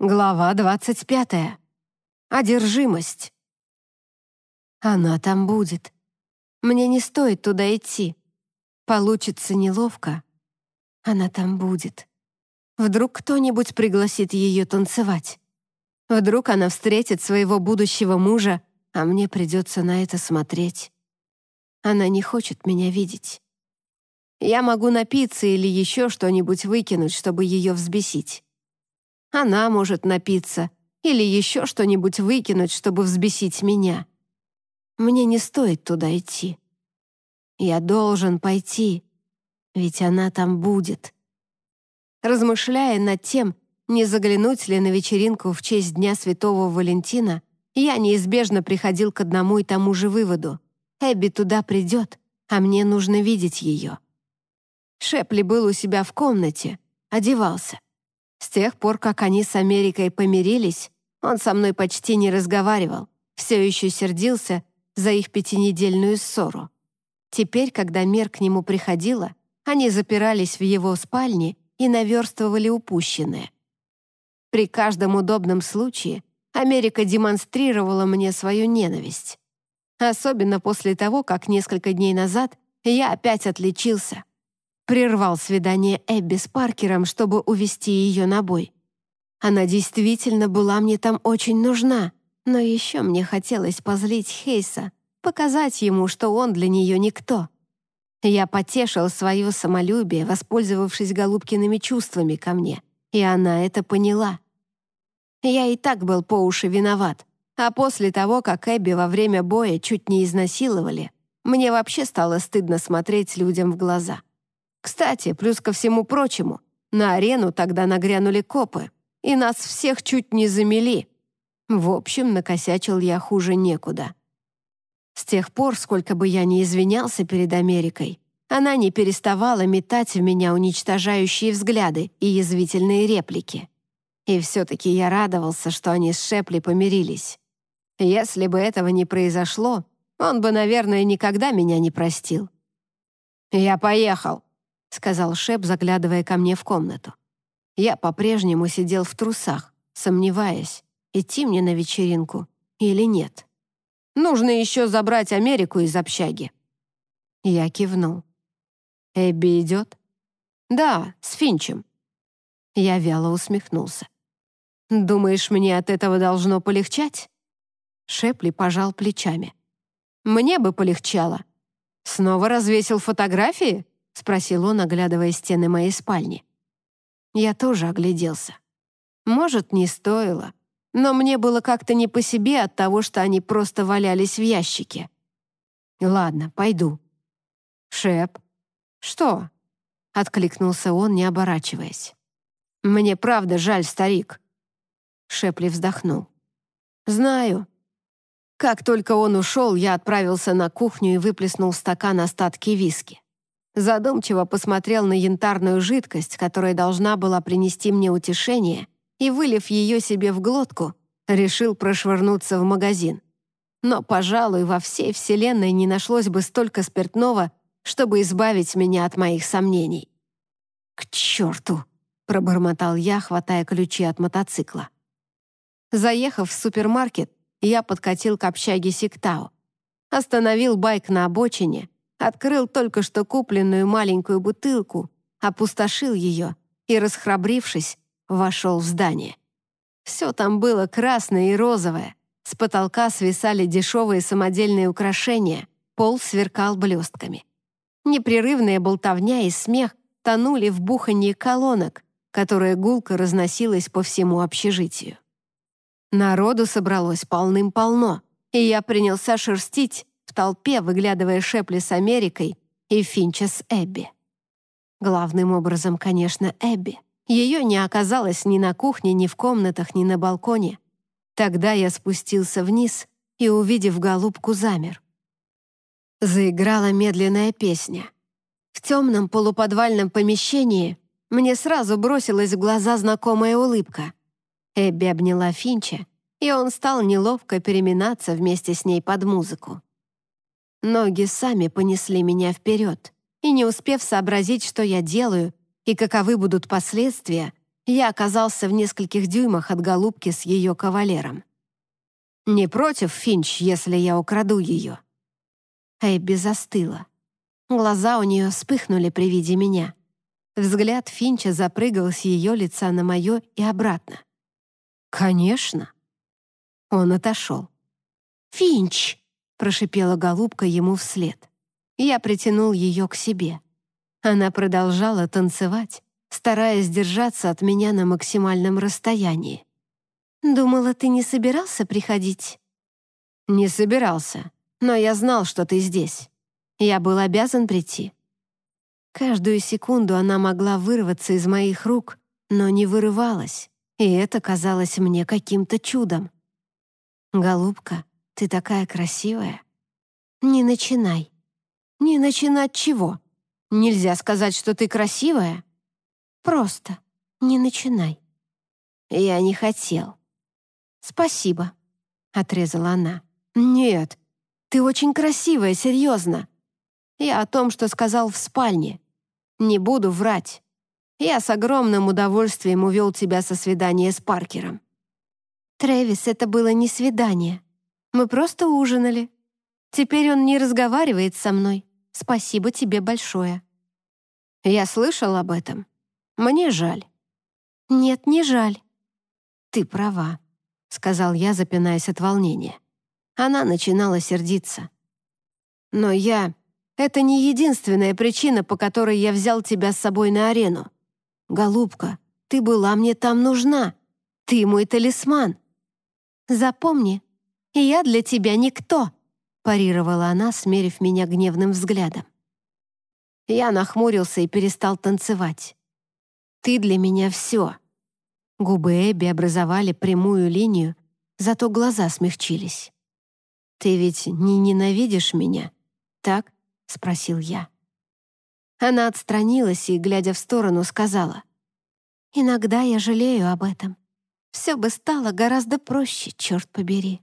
Глава 25. Одержимость. Она там будет. Мне не стоит туда идти. Получится неловко. Она там будет. Вдруг кто-нибудь пригласит ее танцевать. Вдруг она встретит своего будущего мужа, а мне придется на это смотреть. Она не хочет меня видеть. Я могу напиться или еще что-нибудь выкинуть, чтобы ее взбесить. Она может напиться или еще что-нибудь выкинуть, чтобы взбесить меня. Мне не стоит туда идти. Я должен пойти, ведь она там будет. Размышляя над тем, не заглянуть ли на вечеринку в честь Дня Святого Валентина, я неизбежно приходил к одному и тому же выводу. Эбби туда придет, а мне нужно видеть ее. Шепли был у себя в комнате, одевался. С тех пор, как они с Америкой помирились, он со мной почти не разговаривал, все еще сердился за их пятинедельную ссору. Теперь, когда Мер к нему приходила, они запирались в его спальне и наверстывали упущенное. При каждом удобном случае Америка демонстрировала мне свою ненависть. Особенно после того, как несколько дней назад я опять отличился прервал свидание Эбби с Паркером, чтобы увести ее на бой. Она действительно была мне там очень нужна, но еще мне хотелось позлить Хейса, показать ему, что он для нее никто. Я потешил свое самолюбие, воспользовавшись Голубкиными чувствами ко мне, и она это поняла. Я и так был по уши виноват, а после того, как Эбби во время боя чуть не изнасиловали, мне вообще стало стыдно смотреть людям в глаза. Кстати, плюс ко всему прочему, на арену тогда нагрянули копы, и нас всех чуть не замели. В общем, накосячил я хуже некуда. С тех пор, сколько бы я ни извинялся перед Америкой, она не переставала метать в меня уничтожающие взгляды и язвительные реплики. И все-таки я радовался, что они с Шепли помирились. Если бы этого не произошло, он бы, наверное, никогда меня не простил. «Я поехал», — сказал Шеп, заглядывая ко мне в комнату. Я по-прежнему сидел в трусах, сомневаясь, идти мне на вечеринку или нет. Нужно еще забрать Америку из общаги. Я кивнул. «Эбби идет?» «Да, с Финчем». Я вяло усмехнулся. «Думаешь, мне от этого должно полегчать?» Шепли пожал плечами. «Мне бы полегчало. Снова развесил фотографии?» — спросил он, оглядывая стены моей спальни. Я тоже огляделся. Может, не стоило, но мне было как-то не по себе от того, что они просто валялись в ящике. Ладно, пойду. Шеп. Что? Откликнулся он, не оборачиваясь. Мне правда жаль, старик. Шепли вздохнул. Знаю. Как только он ушел, я отправился на кухню и выплеснул стакан остатки виски задумчиво посмотрел на янтарную жидкость, которая должна была принести мне утешение, и, вылив ее себе в глотку, решил прошвырнуться в магазин. Но, пожалуй, во всей вселенной не нашлось бы столько спиртного, чтобы избавить меня от моих сомнений. «К черту!» — пробормотал я, хватая ключи от мотоцикла. Заехав в супермаркет, я подкатил к общаге Сиктау. Остановил байк на обочине — Открыл только что купленную маленькую бутылку, опустошил ее и, расхрабрившись, вошел в здание. Все там было красное и розовое. С потолка свисали дешевые самодельные украшения, пол сверкал блестками. Непрерывная болтовня и смех тонули в буханье колонок, которое гулко разносилось по всему общежитию. Народу собралось полным-полно, и я принялся шерстить в толпе, выглядывая Шепли с Америкой и Финча с Эбби. Главным образом, конечно, Эбби. Ее не оказалось ни на кухне, ни в комнатах, ни на балконе. Тогда я спустился вниз и, увидев голубку, замер. Заиграла медленная песня. В темном полуподвальном помещении мне сразу бросилась в глаза знакомая улыбка. Эбби обняла Финча, и он стал неловко переминаться вместе с ней под музыку. Ноги сами понесли меня вперед, и не успев сообразить, что я делаю и каковы будут последствия, Я оказался в нескольких дюймах от голубки с ее кавалером. «Не против, Финч, если я украду ее?» Эбби застыла. Глаза у нее вспыхнули при виде меня. Взгляд Финча запрыгал с ее лица на мое и обратно. «Конечно». Он отошел. «Финч!» — прошипела голубка ему вслед. Я притянул ее к себе. Она продолжала танцевать, стараясь держаться от меня на максимальном расстоянии. «Думала, ты не собирался приходить?» «Не собирался», но я знал, что ты здесь. Я был обязан прийти». Каждую секунду она могла вырваться из моих рук, но не вырывалась, и это казалось мне каким-то чудом. «Голубка, ты такая красивая». «Не начинай». «Не начинать чего? Нельзя сказать, что ты красивая?» «Просто не начинай». «Я не хотел». «Спасибо», — отрезала она. «Нет, ты очень красивая, серьезно. Я о том, что сказал в спальне. Не буду врать. Я с огромным удовольствием увел тебя со свидания с Паркером. Трэвис, это было не свидание. Мы просто ужинали. Теперь он не разговаривает со мной. Спасибо тебе большое. Я слышал об этом. Мне жаль. Нет, не жаль. Ты права, сказал я, запинаясь от волнения. Она начинала сердиться. «Но я... Это не единственная причина, по которой я взял тебя с собой на арену. Голубка, ты была мне там нужна. Ты мой талисман. Запомни, я для тебя никто», парировала она, смерив меня гневным взглядом. Я нахмурился и перестал танцевать. «Ты для меня все». Губы Эбби образовали прямую линию, зато глаза смягчились. «Ты ведь не ненавидишь меня, так?» — спросил я. Она отстранилась и, глядя в сторону, сказала. «Иногда я жалею об этом. Все бы стало гораздо проще, черт побери».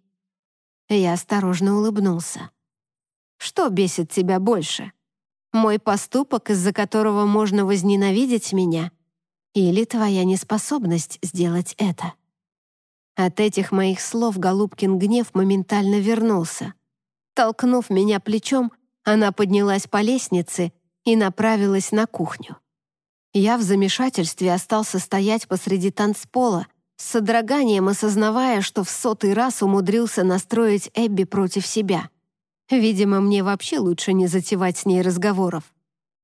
Я осторожно улыбнулся. «Что бесит тебя больше? Мой поступок, из-за которого можно возненавидеть меня, или твоя неспособность сделать это?» От этих моих слов Голубкин гнев моментально вернулся. Толкнув меня плечом, она поднялась по лестнице и направилась на кухню. Я в замешательстве остался стоять посреди танцпола, с содроганием осознавая, что в сотый раз умудрился настроить Эбби против себя. Видимо, мне вообще лучше не затевать с ней разговоров.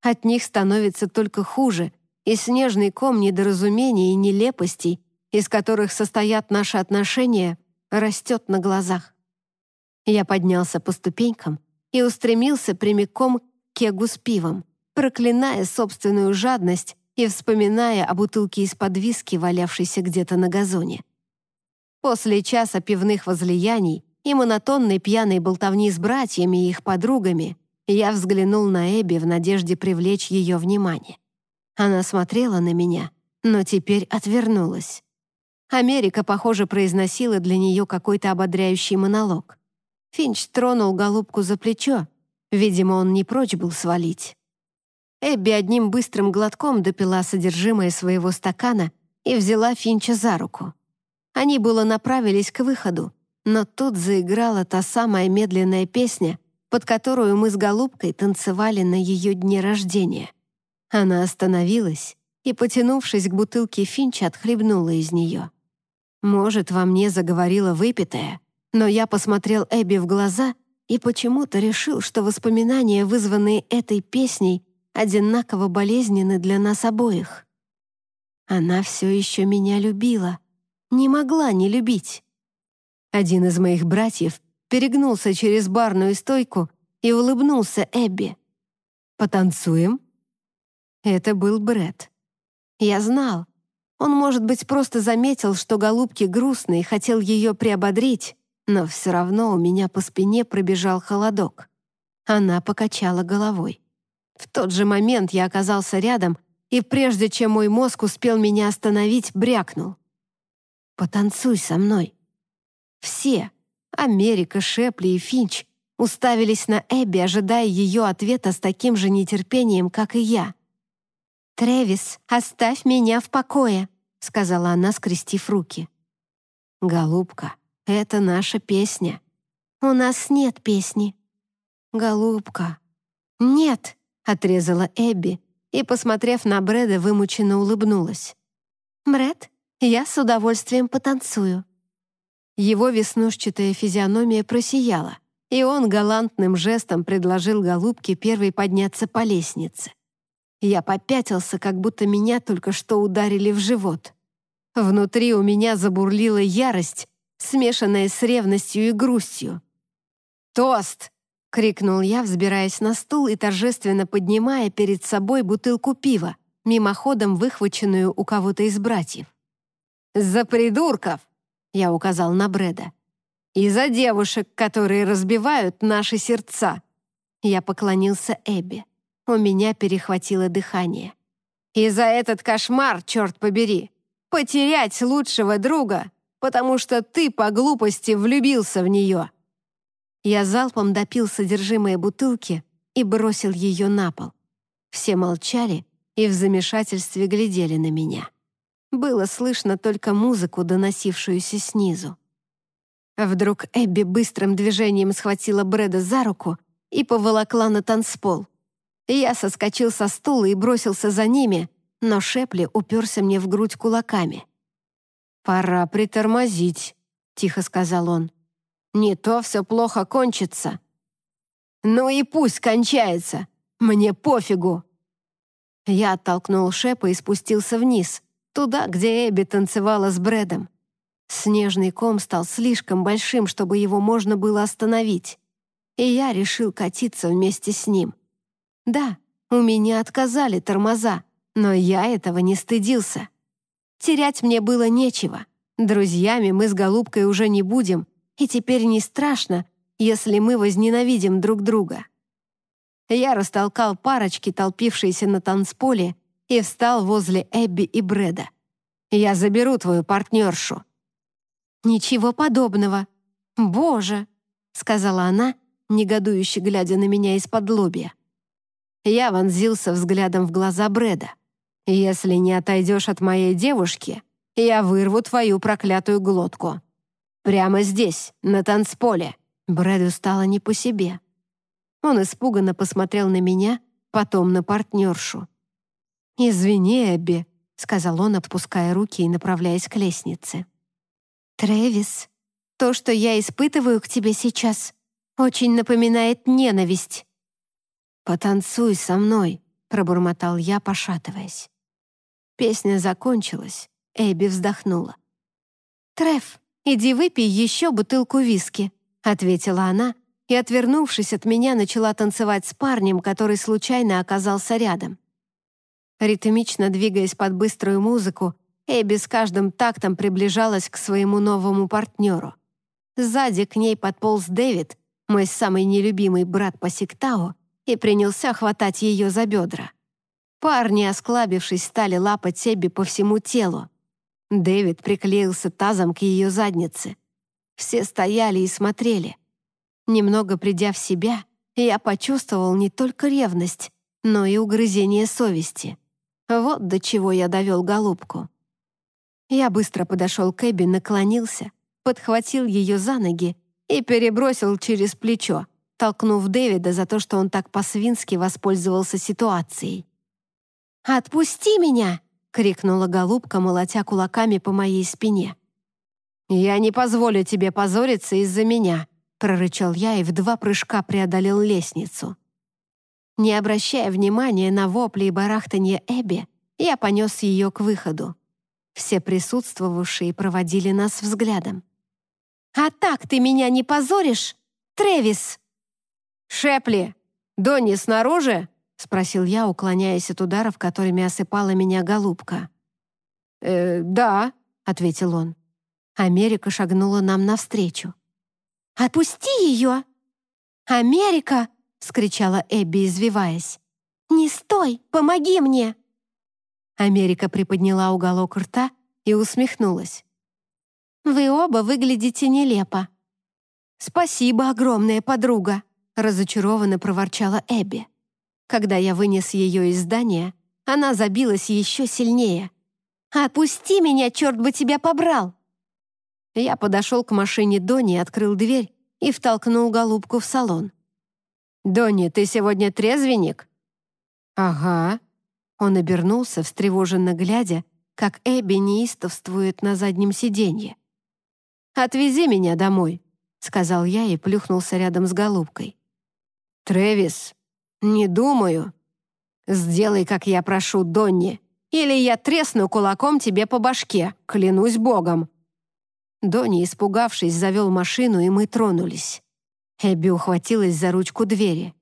От них становится только хуже, и снежный ком недоразумений и нелепостей из которых состоят наши отношения, растет на глазах. Я поднялся по ступенькам и устремился прямиком к кегу с пивом, проклиная собственную жадность и вспоминая о бутылке из-под виски, валявшейся где-то на газоне. После часа пивных возлияний и монотонной пьяной болтовни с братьями и их подругами я взглянул на Эбби в надежде привлечь ее внимание. Она смотрела на меня, но теперь отвернулась. Америка, похоже, произносила для нее какой-то ободряющий монолог. Финч тронул голубку за плечо. Видимо, он не прочь был свалить. Эбби одним быстрым глотком допила содержимое своего стакана и взяла Финча за руку. Они было направились к выходу, но тут заиграла та самая медленная песня, под которую мы с Голубкой танцевали на ее дне рождения. Она остановилась и, потянувшись к бутылке Финча, отхлебнула из нее. Может, во мне заговорила выпитая, но я посмотрел Эбби в глаза и почему-то решил, что воспоминания, вызванные этой песней, одинаково болезненны для нас обоих. Она все еще меня любила, не могла не любить. Один из моих братьев перегнулся через барную стойку и улыбнулся Эбби. «Потанцуем?» Это был Бред. Я знал, он, может быть, просто заметил, что голубки грустны и хотел ее приободрить, но все равно у меня по спине пробежал холодок. Она покачала головой. В тот же момент я оказался рядом, и прежде чем мой мозг успел меня остановить, брякнул. «Потанцуй со мной». Все, Америка, Шепли и Финч, уставились на Эбби, ожидая ее ответа с таким же нетерпением, как и я. «Трэвис, оставь меня в покое», сказала она, скрестив руки. «Голубка, это наша песня. У нас нет песни». «Голубка». «Нет», — отрезала Эбби и, посмотрев на Брэда, вымученно улыбнулась. «Брэд, я с удовольствием потанцую». Его веснушчатая физиономия просияла, и он галантным жестом предложил голубке первой подняться по лестнице. Я попятился, как будто меня только что ударили в живот. Внутри у меня забурлила ярость, смешанная с ревностью и грустью. «Тост!» — крикнул я, взбираясь на стул и торжественно поднимая перед собой бутылку пива, мимоходом выхваченную у кого-то из братьев. «За придурков!» — я указал на Бреда. «И за девушек, которые разбивают наши сердца!» Я поклонился Эбби. У меня перехватило дыхание. «И за этот кошмар, черт побери! Потерять лучшего друга, потому что ты по глупости влюбился в нее!» Я залпом допил содержимое бутылки и бросил ее на пол. Все молчали и в замешательстве глядели на меня. Было слышно только музыку, доносившуюся снизу. Вдруг Эбби быстрым движением схватила Брэда за руку и поволокла на танцпол. Я соскочил со стула и бросился за ними, но Шепли уперся мне в грудь кулаками. «Пора притормозить», — тихо сказал он. «Не то все плохо кончится». «Ну и пусть кончается. Мне пофигу». Я оттолкнул Шепа и спустился вниз, туда, где Эбби танцевала с Брэдом. Снежный ком стал слишком большим, чтобы его можно было остановить, и я решил катиться вместе с ним. Да, у меня отказали тормоза, но я этого не стыдился. Терять мне было нечего. Друзьями мы с Голубкой уже не будем, и теперь не страшно, если мы возненавидим друг друга. Я растолкал парочки, толпившиеся на танцполе, и встал возле Эбби и Брэда. «Я заберу твою партнершу». «Ничего подобного. Боже!» — сказала она, негодующе глядя на меня из-под лобья. Я вонзился взглядом в глаза Брэда. «Если не отойдешь от моей девушки, я вырву твою проклятую глотку. Прямо здесь, на танцполе». Брэду стало не по себе. Он испуганно посмотрел на меня, потом на партнершу. «Извини, Эбби», — сказал он, отпуская руки и направляясь к лестнице. «Трэвис, то, что я испытываю к тебе сейчас, очень напоминает ненависть». «Потанцуй со мной», — пробормотал я, пошатываясь. Песня закончилась, Эбби вздохнула. «Треф, иди выпей еще бутылку виски», — ответила она, и, отвернувшись от меня, начала танцевать с парнем, который случайно оказался рядом. Ритмично двигаясь под быструю музыку, Эбби с каждым тактом приближалась к своему новому партнеру. Сзади к ней подполз Дэвид, мой самый нелюбимый брат по сектау, и принялся хватать ее за бедра. Парни, осклабившись, стали лапать Себи по всему телу. Дэвид приклеился тазом к ее заднице. Все стояли и смотрели. Немного придя в себя, я почувствовал не только ревность, но и угрызение совести. Вот до чего я довел голубку. Я быстро подошел к Эбби, наклонился, подхватил ее за ноги и перебросил через плечо, толкнув Дэвида за то, что он так по-свински воспользовался ситуацией. «Отпусти меня!» — крикнула голубка, молотя кулаками по моей спине. «Я не позволю тебе позориться из-за меня», — прорычал я и в два прыжка преодолел лестницу. Не обращая внимания на вопли и барахтанье Эбби, я понес ее к выходу. Все присутствовавшие проводили нас взглядом. «А так ты меня не позоришь, Тревис?» «Шепли! Донни снаружи?» — спросил я, уклоняясь от ударов, которыми осыпала меня голубка. «Э, «Да», — ответил он. Америка шагнула нам навстречу. «Отпусти ее!» «Америка!» — скричала Эбби, извиваясь. «Не стой! Помоги мне!» Америка приподняла уголок рта и усмехнулась. «Вы оба выглядите нелепо». «Спасибо огромная подруга», разочарованно проворчала Эбби. Когда я вынес ее из здания, она забилась еще сильнее. «Отпусти меня, черт бы тебя побрал!» Я подошел к машине Дони, открыл дверь и втолкнул голубку в салон. «Донни, ты сегодня трезвенник?» «Ага». Он обернулся, встревоженно глядя, как Эбби неистовствует на заднем сиденье. «Отвези меня домой», — сказал я и плюхнулся рядом с голубкой. «Трэвис, не думаю. Сделай, как я прошу, Донни, или я тресну кулаком тебе по башке, клянусь богом». Донни, испугавшись, завел машину, и мы тронулись. Эбби ухватилась за ручку двери.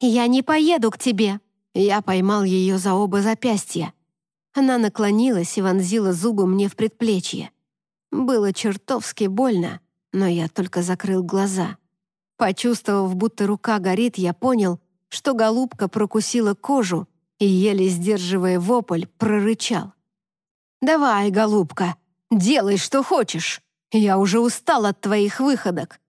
«Я не поеду к тебе!» Я поймал ее за оба запястья. Она наклонилась и вонзила зубы мне в предплечье. Было чертовски больно, но я только закрыл глаза. Почувствовав, будто рука горит, я понял, что голубка прокусила кожу и, еле сдерживая вопль, прорычал. «Давай, голубка, делай, что хочешь. Я уже устал от твоих выходок.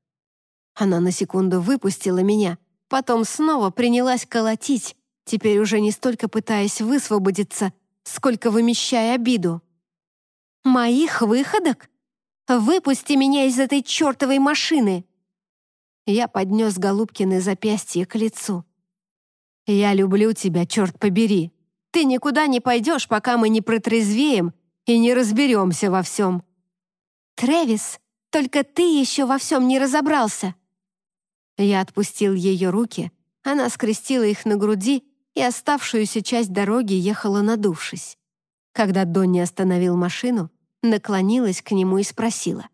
Она на секунду выпустила меня, потом снова принялась колотить, теперь уже не столько пытаясь высвободиться, сколько вымещая обиду. «Моих выходок? Выпусти меня из этой чертовой машины!» Я поднес Голубкины запястье к лицу. «Я люблю тебя, черт побери. Ты никуда не пойдешь, пока мы не протрезвеем и не разберемся во всем». «Трэвис, только ты еще во всем не разобрался. Я отпустил ее руки, она скрестила их на груди и оставшуюся часть дороги ехала надувшись. Когда Донни остановил машину, наклонилась к нему и спросила.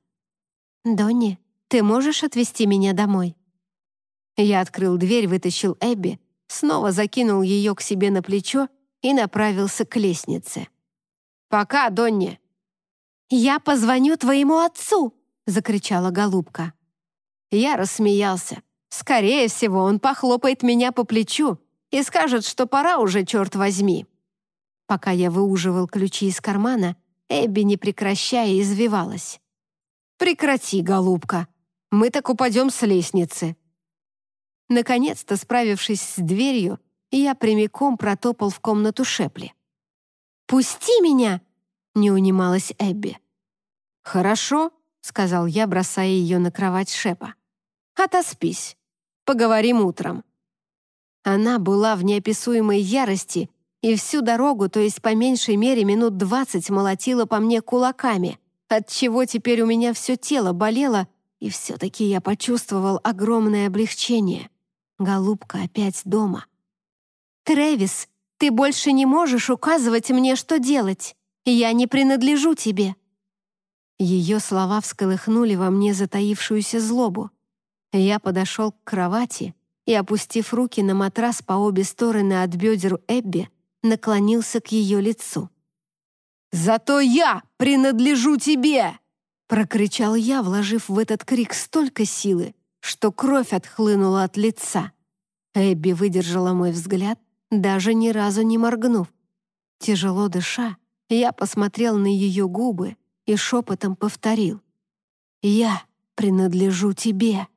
«Донни, ты можешь отвезти меня домой?» Я открыл дверь, вытащил Эбби, снова закинул ее к себе на плечо и направился к лестнице. «Пока, Донни!» «Я позвоню твоему отцу!» — закричала голубка. Я рассмеялся. Скорее всего, он похлопает меня по плечу и скажет, что пора уже, черт возьми. Пока я выуживал ключи из кармана, Эбби, не прекращая, извивалась. «Прекрати, голубка, мы так упадем с лестницы». Наконец-то, справившись с дверью, я прямиком протопал в комнату Шепли. «Пусти меня!» — не унималась Эбби. «Хорошо», — сказал я, бросая ее на кровать Шепа. «Отоспись. Поговорим утром». Она была в неописуемой ярости и всю дорогу, то есть по меньшей мере минут двадцать, молотила по мне кулаками, отчего теперь у меня все тело болело, и все-таки я почувствовал огромное облегчение. Голубка опять дома. «Трэвис, ты больше не можешь указывать мне, что делать. Я не принадлежу тебе». Ее слова всколыхнули во мне затаившуюся злобу. Я подошел к кровати и, опустив руки на матрас по обе стороны от бедер Эбби, наклонился к ее лицу. «Зато я принадлежу тебе!» прокричал я, вложив в этот крик столько силы, что кровь отхлынула от лица. Эбби выдержала мой взгляд, даже ни разу не моргнув. Тяжело дыша, я посмотрел на ее губы и шепотом повторил. «Я принадлежу тебе».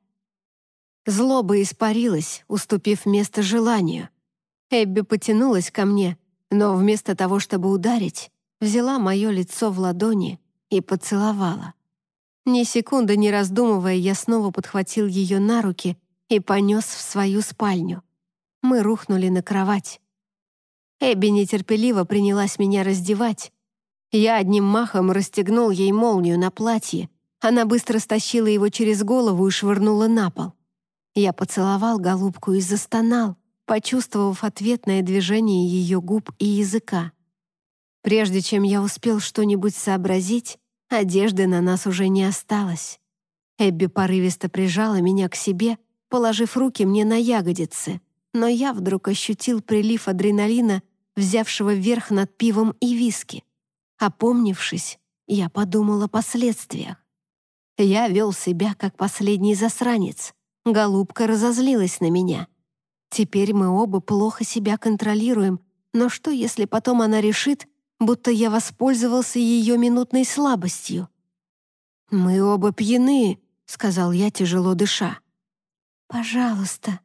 Злоба испарилась, уступив место желанию. Эбби потянулась ко мне, но вместо того, чтобы ударить, взяла мое лицо в ладони и поцеловала. Ни секунды не раздумывая, я снова подхватил ее на руки и понес в свою спальню. Мы рухнули на кровать. Эбби нетерпеливо принялась меня раздевать. Я одним махом расстегнул ей молнию на платье. Она быстро стащила его через голову и швырнула на пол. Я поцеловал голубку и застонал, почувствовав ответное движение ее губ и языка. Прежде чем я успел что-нибудь сообразить, одежды на нас уже не осталось. Эбби порывисто прижала меня к себе, положив руки мне на ягодицы, но я вдруг ощутил прилив адреналина, взявшего верх над пивом и виски. Опомнившись, я подумал о последствиях. Я вел себя как последний засранец, Голубка разозлилась на меня. Теперь мы оба плохо себя контролируем, но что, если потом она решит, будто я воспользовался ее минутной слабостью? «Мы оба пьяны», — сказал я, тяжело дыша. «Пожалуйста».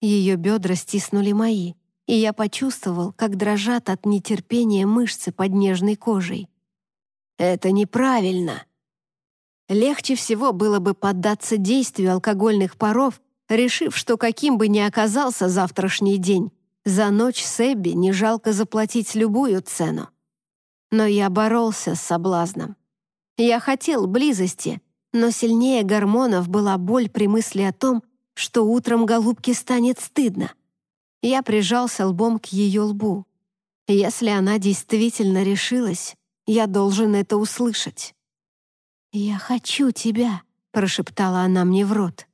Ее бедра стиснули мои. и я почувствовал, как дрожат от нетерпения мышцы под нежной кожей. «Это неправильно!» Легче всего было бы поддаться действию алкогольных паров, решив, что каким бы ни оказался завтрашний день, за ночь с Эбби не жалко заплатить любую цену. Но я боролся с соблазном. Я хотел близости, но сильнее гормонов была боль при мысли о том, что утром голубке станет стыдно. Я прижался лбом к ее лбу. Если она действительно решилась, я должен это услышать. «Я хочу тебя», — прошептала она мне в рот.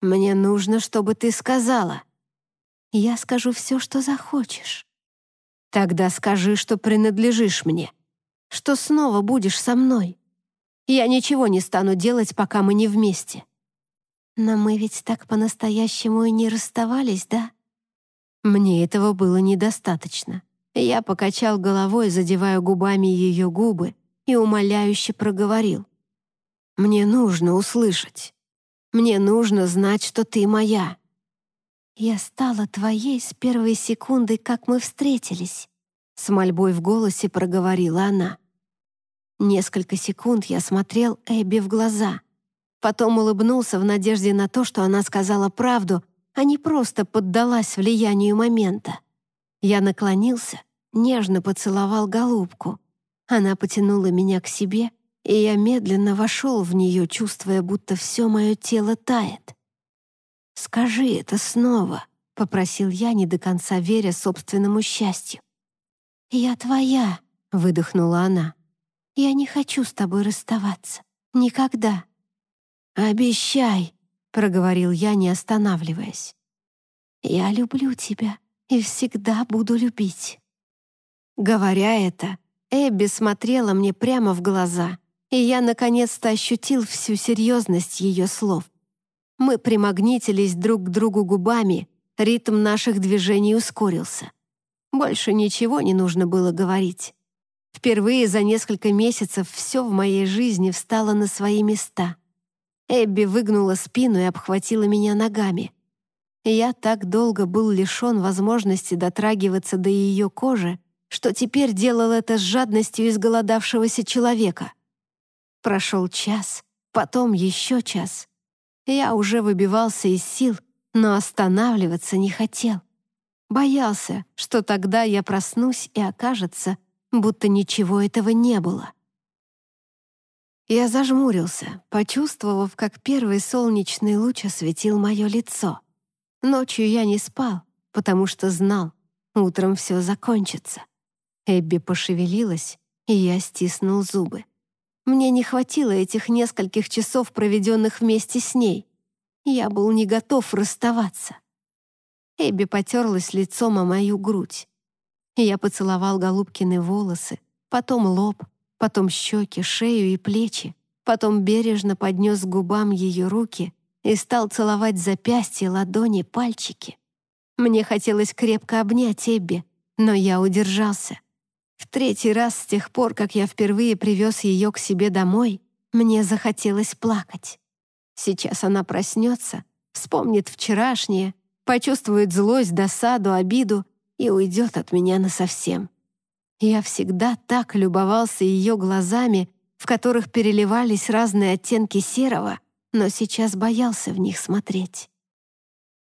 «Мне нужно, чтобы ты сказала». «Я скажу все, что захочешь». «Тогда скажи, что принадлежишь мне, что снова будешь со мной. Я ничего не стану делать, пока мы не вместе». «Но мы ведь так по-настоящему и не расставались, да?» Мне этого было недостаточно. Я покачал головой, задевая губами ее губы, и умоляюще проговорил. «Мне нужно услышать. Мне нужно знать, что ты моя». «Я стала твоей с первой секунды, как мы встретились», с мольбой в голосе проговорила она. Несколько секунд я смотрел Эбби в глаза. Потом улыбнулся в надежде на то, что она сказала правду, а не просто поддалась влиянию момента. Я наклонился, нежно поцеловал голубку. Она потянула меня к себе, и я медленно вошел в нее, чувствуя, будто все мое тело тает. «Скажи это снова», — попросил я, не до конца веря собственному счастью. «Я твоя», — выдохнула она. «Я не хочу с тобой расставаться. Никогда». «Обещай», — проговорил я, не останавливаясь. «Я люблю тебя и всегда буду любить». Говоря это, Эбби смотрела мне прямо в глаза, и я наконец-то ощутил всю серьезность ее слов. Мы примагнитились друг к другу губами, ритм наших движений ускорился. Больше ничего не нужно было говорить. Впервые за несколько месяцев все в моей жизни встало на свои места. Эбби выгнула спину и обхватила меня ногами. Я так долго был лишен возможности дотрагиваться до ее кожи, что теперь делал это с жадностью изголодавшегося человека. Прошел час, потом еще час. Я уже выбивался из сил, но останавливаться не хотел. Боялся, что тогда я проснусь и окажется, будто ничего этого не было. Я зажмурился, почувствовав, как первый солнечный луч осветил мое лицо. Ночью я не спал, потому что знал, утром все закончится. Эбби пошевелилась, и я стиснул зубы. Мне не хватило этих нескольких часов, проведенных вместе с ней. Я был не готов расставаться. Эбби потерлась лицом о мою грудь. Я поцеловал Голубкины волосы, потом лоб, потом щеки, шею и плечи, потом бережно поднес к губам ее руки и стал целовать запястья, ладони, пальчики. Мне хотелось крепко обнять Эбби, но я удержался. В третий раз с тех пор, как я впервые привез ее к себе домой, мне захотелось плакать. Сейчас она проснется, вспомнит вчерашнее, почувствует злость, досаду, обиду и уйдет от меня насовсем. Я всегда так любовался ее глазами, в которых переливались разные оттенки серого, но сейчас боялся в них смотреть.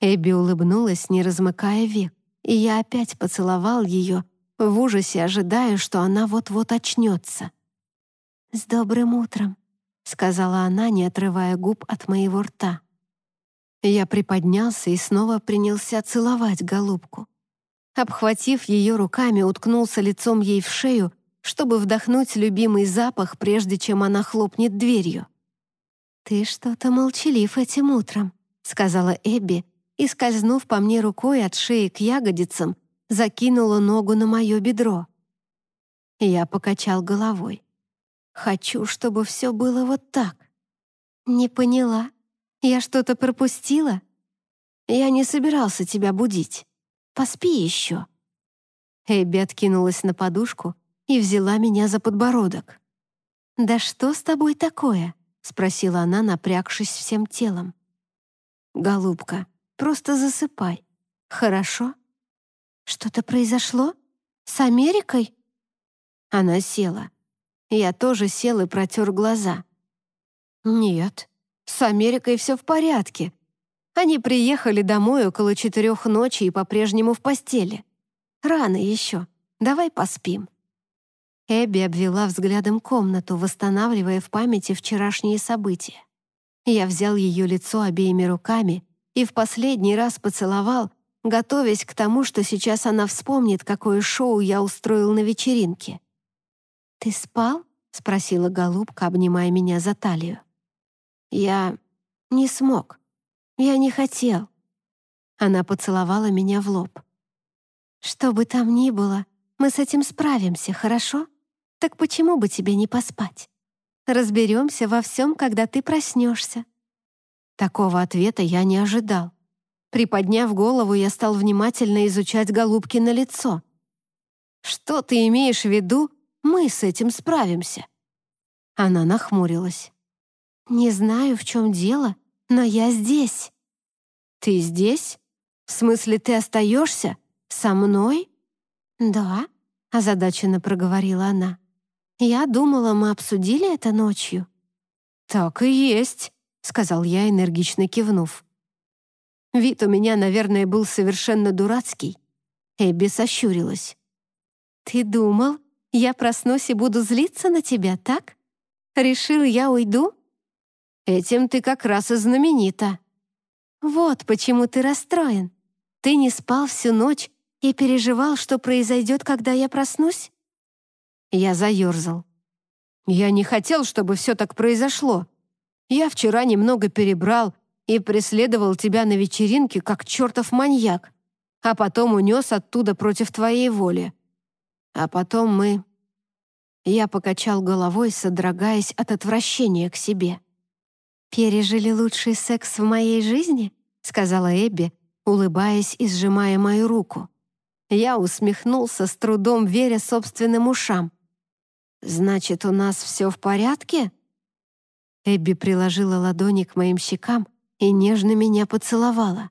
Эбби улыбнулась, не размыкая век, и я опять поцеловал ее, в ужасе ожидая, что она вот-вот очнется. «С добрым утром», — сказала она, не отрывая губ от моего рта. Я приподнялся и снова принялся целовать голубку. Обхватив ее руками, уткнулся лицом ей в шею, чтобы вдохнуть любимый запах, прежде чем она хлопнет дверью. «Ты что-то молчалив этим утром», — сказала Эбби, и, скользнув по мне рукой от шеи к ягодицам, закинула ногу на мое бедро. Я покачал головой. «Хочу, чтобы все было вот так». «Не поняла. Я что-то пропустила?» «Я не собирался тебя будить. Поспи еще». Эбби откинулась на подушку и взяла меня за подбородок. «Да что с тобой такое?» — спросила она, напрягшись всем телом. «Голубка, просто засыпай. Хорошо?» «Что-то произошло? С Америкой?» Она села. Я тоже сел и протер глаза. «Нет, с Америкой все в порядке. Они приехали домой около четырех ночи и по-прежнему в постели. Рано еще. Давай поспим». Эбби обвела взглядом комнату, восстанавливая в памяти вчерашние события. Я взял ее лицо обеими руками и в последний раз поцеловал, готовясь к тому, что сейчас она вспомнит, какое шоу я устроил на вечеринке. «Ты спал?» — спросила голубка, обнимая меня за талию. «Я не смог. Я не хотел». Она поцеловала меня в лоб. «Что бы там ни было, мы с этим справимся, хорошо? Так почему бы тебе не поспать? Разберемся во всем, когда ты проснешься». Такого ответа я не ожидал. Приподняв голову, я стал внимательно изучать голубки на лицо. «Что ты имеешь в виду? Мы с этим справимся». Она нахмурилась. «Не знаю, в чем дело, но я здесь». «Ты здесь? В смысле, ты остаешься? Со мной?» «Да», — озадаченно проговорила она. «Я думала, мы обсудили это ночью». «Так и есть», — сказал я, энергично кивнув. Вид у меня, наверное, был совершенно дурацкий. Эбби сощурилась. «Ты думал, я проснусь и буду злиться на тебя, так? Решил, я уйду?» «Этим ты как раз и знаменита». «Вот почему ты расстроен. Ты не спал всю ночь и переживал, что произойдет, когда я проснусь?» Я заерзал. «Я не хотел, чтобы все так произошло. Я вчера немного перебрал и преследовал тебя на вечеринке, как чертов маньяк, а потом унес оттуда против твоей воли. А потом мы...» Я покачал головой, содрогаясь от отвращения к себе. «Пережили лучший секс в моей жизни?» — сказала Эбби, улыбаясь и сжимая мою руку. Я усмехнулся, с трудом веря собственным ушам. «Значит, у нас все в порядке?» Эбби приложила ладони к моим щекам и нежно меня поцеловала.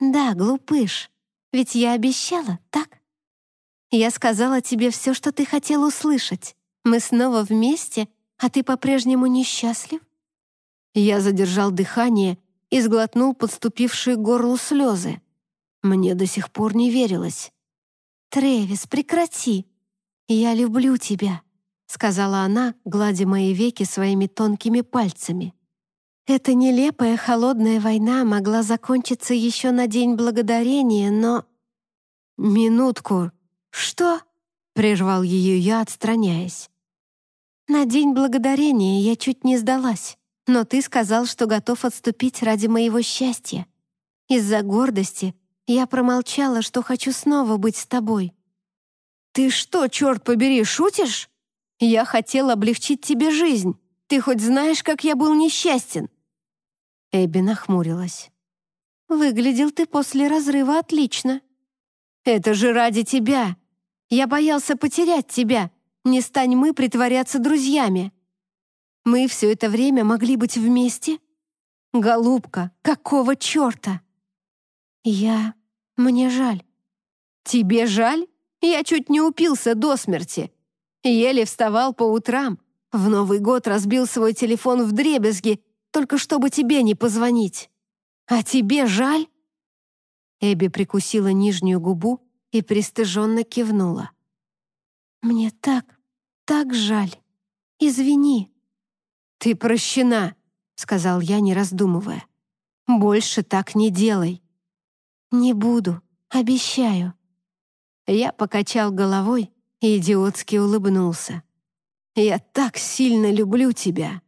«Да, глупыш, ведь я обещала, так? Я сказала тебе все, что ты хотел услышать. Мы снова вместе, а ты по-прежнему несчастлив?» Я задержал дыхание и сглотнул подступившие к горлу слезы. Мне до сих пор не верилось. «Трэвис, прекрати! «Я люблю тебя», — сказала она, гладя мои веки своими тонкими пальцами. Эта нелепая холодная война могла закончиться еще на День Благодарения, но... «Минутку. Что?» — прервал ее я, отстраняясь. «На День Благодарения я чуть не сдалась, но ты сказал, что готов отступить ради моего счастья. Из-за гордости я промолчала, что хочу снова быть с тобой. «Ты что, черт побери, шутишь? Я хотел облегчить тебе жизнь. Ты хоть знаешь, как я был несчастен?» Эбби нахмурилась. «Выглядел ты после разрыва отлично. Это же ради тебя. Я боялся потерять тебя. Не стань мы притворяться друзьями. Мы все это время могли быть вместе? Голубка, какого черта?» «Я... мне жаль». «Тебе жаль? Я чуть не упился до смерти. Еле вставал по утрам. В Новый год разбил свой телефон в дребезги, только чтобы тебе не позвонить. А тебе жаль?» Эбби прикусила нижнюю губу и пристыженно кивнула. «Мне так, так жаль. Извини». «Ты прощена», — сказал я, не раздумывая. «Больше так не делай». «Не буду, обещаю». Я покачал головой и идиотски улыбнулся. «Я так сильно люблю тебя!»